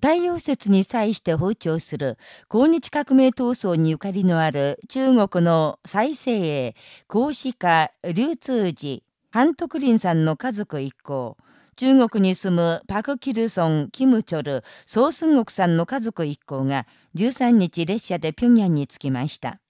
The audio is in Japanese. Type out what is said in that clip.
太陽節に際して包丁する抗日革命闘争にゆかりのある中国の再生英、孔子家、流通寺、ハン林さんの家族一行、中国に住むパク・キルソン、キム・チョル、ソースンゴクさんの家族一行が13日列車で平壌に着きました。